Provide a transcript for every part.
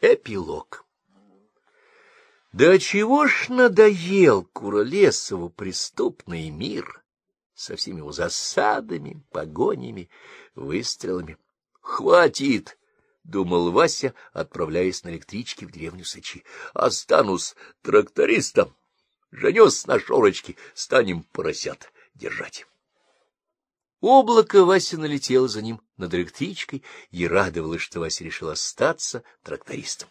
Эпилог. Да чего ж надоел Куролесову преступный мир со всеми его засадами, погонями, выстрелами. Хватит! — думал Вася, отправляясь на электричке в деревню Сычи. — Останусь трактористом, женюсь на Шорочке, станем поросят держать. Облако Вася налетело за ним над электричкой и радовалось, что Вася решил остаться трактористом.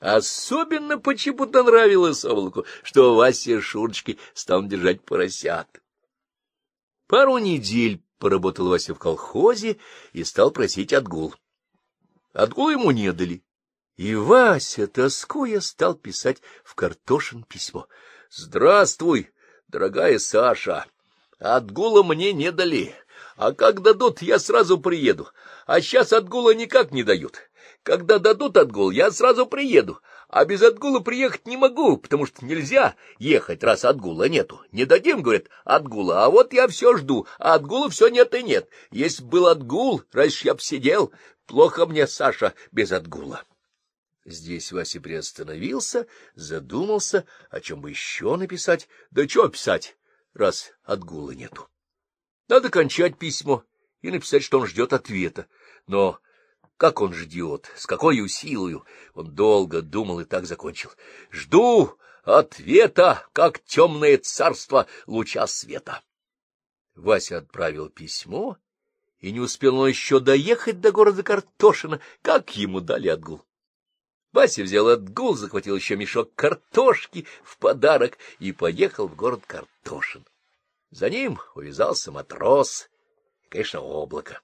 Особенно почему-то нравилось облаку, что Вася Шурочки стал держать поросят. Пару недель поработал Вася в колхозе и стал просить отгул. Отгул ему не дали. И Вася, тоскуя, стал писать в Картошин письмо. — Здравствуй, дорогая Саша! Отгула мне не дали, а как дадут, я сразу приеду. А сейчас отгула никак не дают. Когда дадут отгул, я сразу приеду. А без отгула приехать не могу, потому что нельзя ехать, раз отгула нету. Не дадим, говорят, отгула, а вот я все жду, а отгула все нет и нет. Если был отгул, раньше я б сидел. Плохо мне, Саша, без отгула. Здесь Вася приостановился, задумался, о чем бы еще написать. Да что писать, раз отгула нету. Надо кончать письмо и написать, что он ждет ответа. Но как он ждет, с какой силою? Он долго думал и так закончил. Жду ответа, как темное царство луча света. Вася отправил письмо, и не успел он еще доехать до города Картошина, как ему дали отгул. Вася взял отгул, захватил еще мешок картошки в подарок и поехал в город Картошин. За ним увязался матрос и, конечно, облако.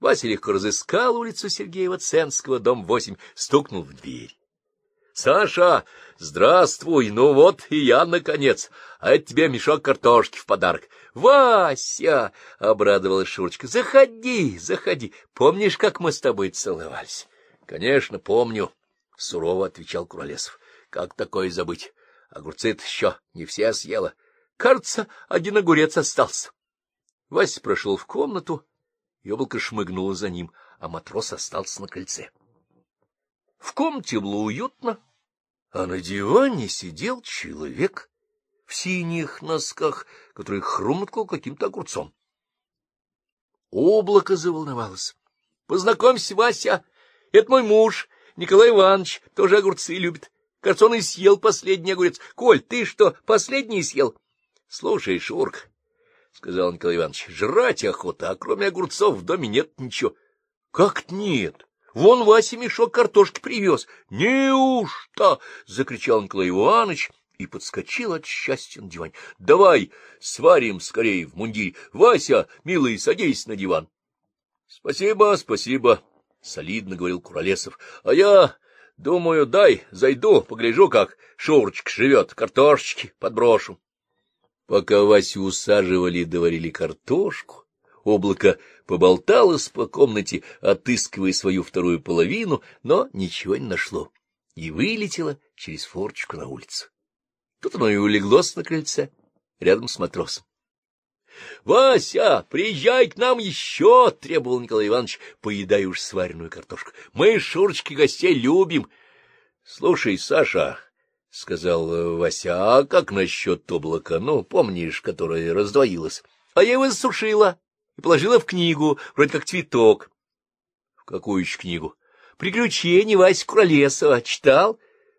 Вася легко разыскал улицу Сергеева-Ценского, дом 8, стукнул в дверь. — Саша, здравствуй, ну вот и я, наконец, а это тебе мешок картошки в подарок. — Вася! — обрадовалась Шурочка. — Заходи, заходи. Помнишь, как мы с тобой целовались? — Конечно, помню, — сурово отвечал Куролесов. — Как такое забыть? Огурцы-то еще не все съела. Кажется, один огурец остался. Вася прошел в комнату, и облако шмыгнуло за ним, а матрос остался на кольце. В комнате было уютно, а на диване сидел человек в синих носках, который хрумкал каким-то огурцом. Облако заволновалось. — Познакомься, Вася, это мой муж, Николай Иванович, тоже огурцы любит. Кажется, он и съел последний огурец. Коль, ты что, последний съел? — Слушай, Шурк, — сказал Николай Иванович, — жрать охота, а кроме огурцов в доме нет ничего. — Как нет? Вон Вася мешок картошки привез. — Неужто? — закричал Николай Иванович и подскочил от счастья на диван. — Давай сварим скорее в мундире. Вася, милый, садись на диван. — Спасибо, спасибо, — солидно говорил Куролесов. — А я... Думаю, дай, зайду, погляжу, как Шурочка живет, картошечки подброшу. Пока Васю усаживали и доварили картошку, облако поболталось по комнате, отыскивая свою вторую половину, но ничего не нашло, и вылетело через форчку на улицу. Тут оно и улеглось на крыльце, рядом с матросом. — Вася, приезжай к нам еще! — требовал Николай Иванович, поедая уж сваренную картошку. — Мы, Шурочки, гостей любим. — Слушай, Саша, — сказал Вася. — А как насчет облака? Ну, помнишь, которое раздвоилось? А я его засушила и положила в книгу, вроде как цветок. — В какую еще книгу? — Приключения Вася Куролесова. Читал?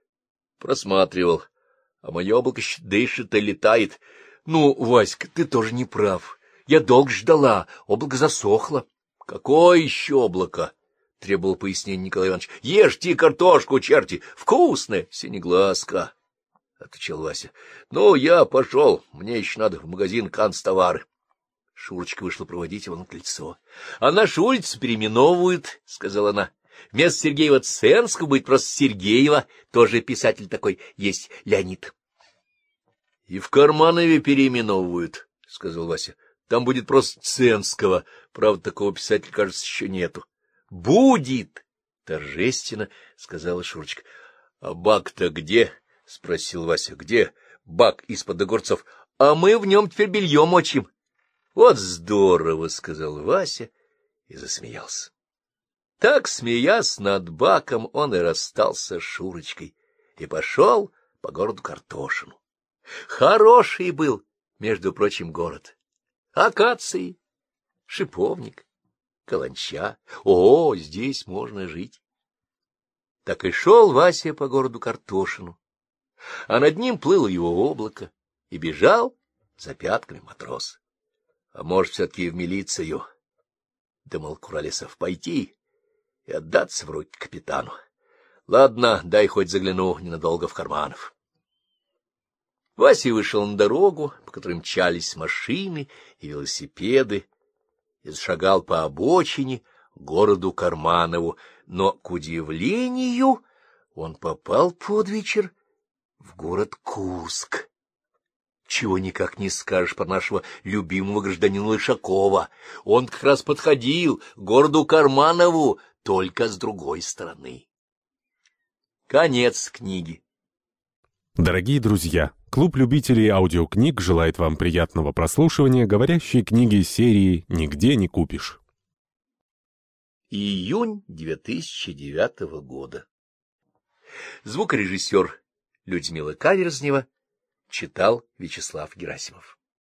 — Просматривал. А мое облако дышит и летает. Ну, Васька, ты тоже не прав. Я долго ждала, облако засохло. — Какое еще облако? — требовал пояснение Николай Иванович. — Ешьте картошку, черти, вкусная, синеглазка, — отвечал Вася. — Ну, я пошел, мне еще надо в магазин канцтовары. Шурочка вышла проводить его на крыльцо. — А нашу улицу переименовывают, — сказала она. — Вместо Сергеева Ценского будет просто Сергеева, тоже писатель такой есть, Леонид. — И в Карманове переименовывают, — сказал Вася. — Там будет просто Ценского. Правда, такого писателя, кажется, еще нету. Будет! — торжественно сказала Шурочка. — А бак-то где? — спросил Вася. — Где бак из-под огурцов? — А мы в нем теперь белье мочим. — Вот здорово! — сказал Вася и засмеялся. Так, смеясь над баком, он и расстался с Шурочкой и пошел по городу Картошину. Хороший был, между прочим, город. Акации, шиповник, каланча. О, здесь можно жить. Так и шел Вася по городу Картошину, а над ним плыло его облако, и бежал за пятками матрос. А может, все-таки в милицию, — думал Куролесов, — пойти и отдаться в руки капитану. Ладно, дай хоть загляну ненадолго в карманов. Вася вышел на дорогу, по которой мчались машины и велосипеды, и зашагал по обочине городу Карманову, но, к удивлению, он попал под вечер в город Курск. Чего никак не скажешь про нашего любимого гражданина Лышакова. Он как раз подходил к городу Карманову, только с другой стороны. Конец книги. Дорогие друзья, клуб любителей аудиокниг желает вам приятного прослушивания говорящей книги серии «Нигде не купишь». Июнь 2009 года. Звукорежиссер Людмила Каверзнева читал Вячеслав Герасимов.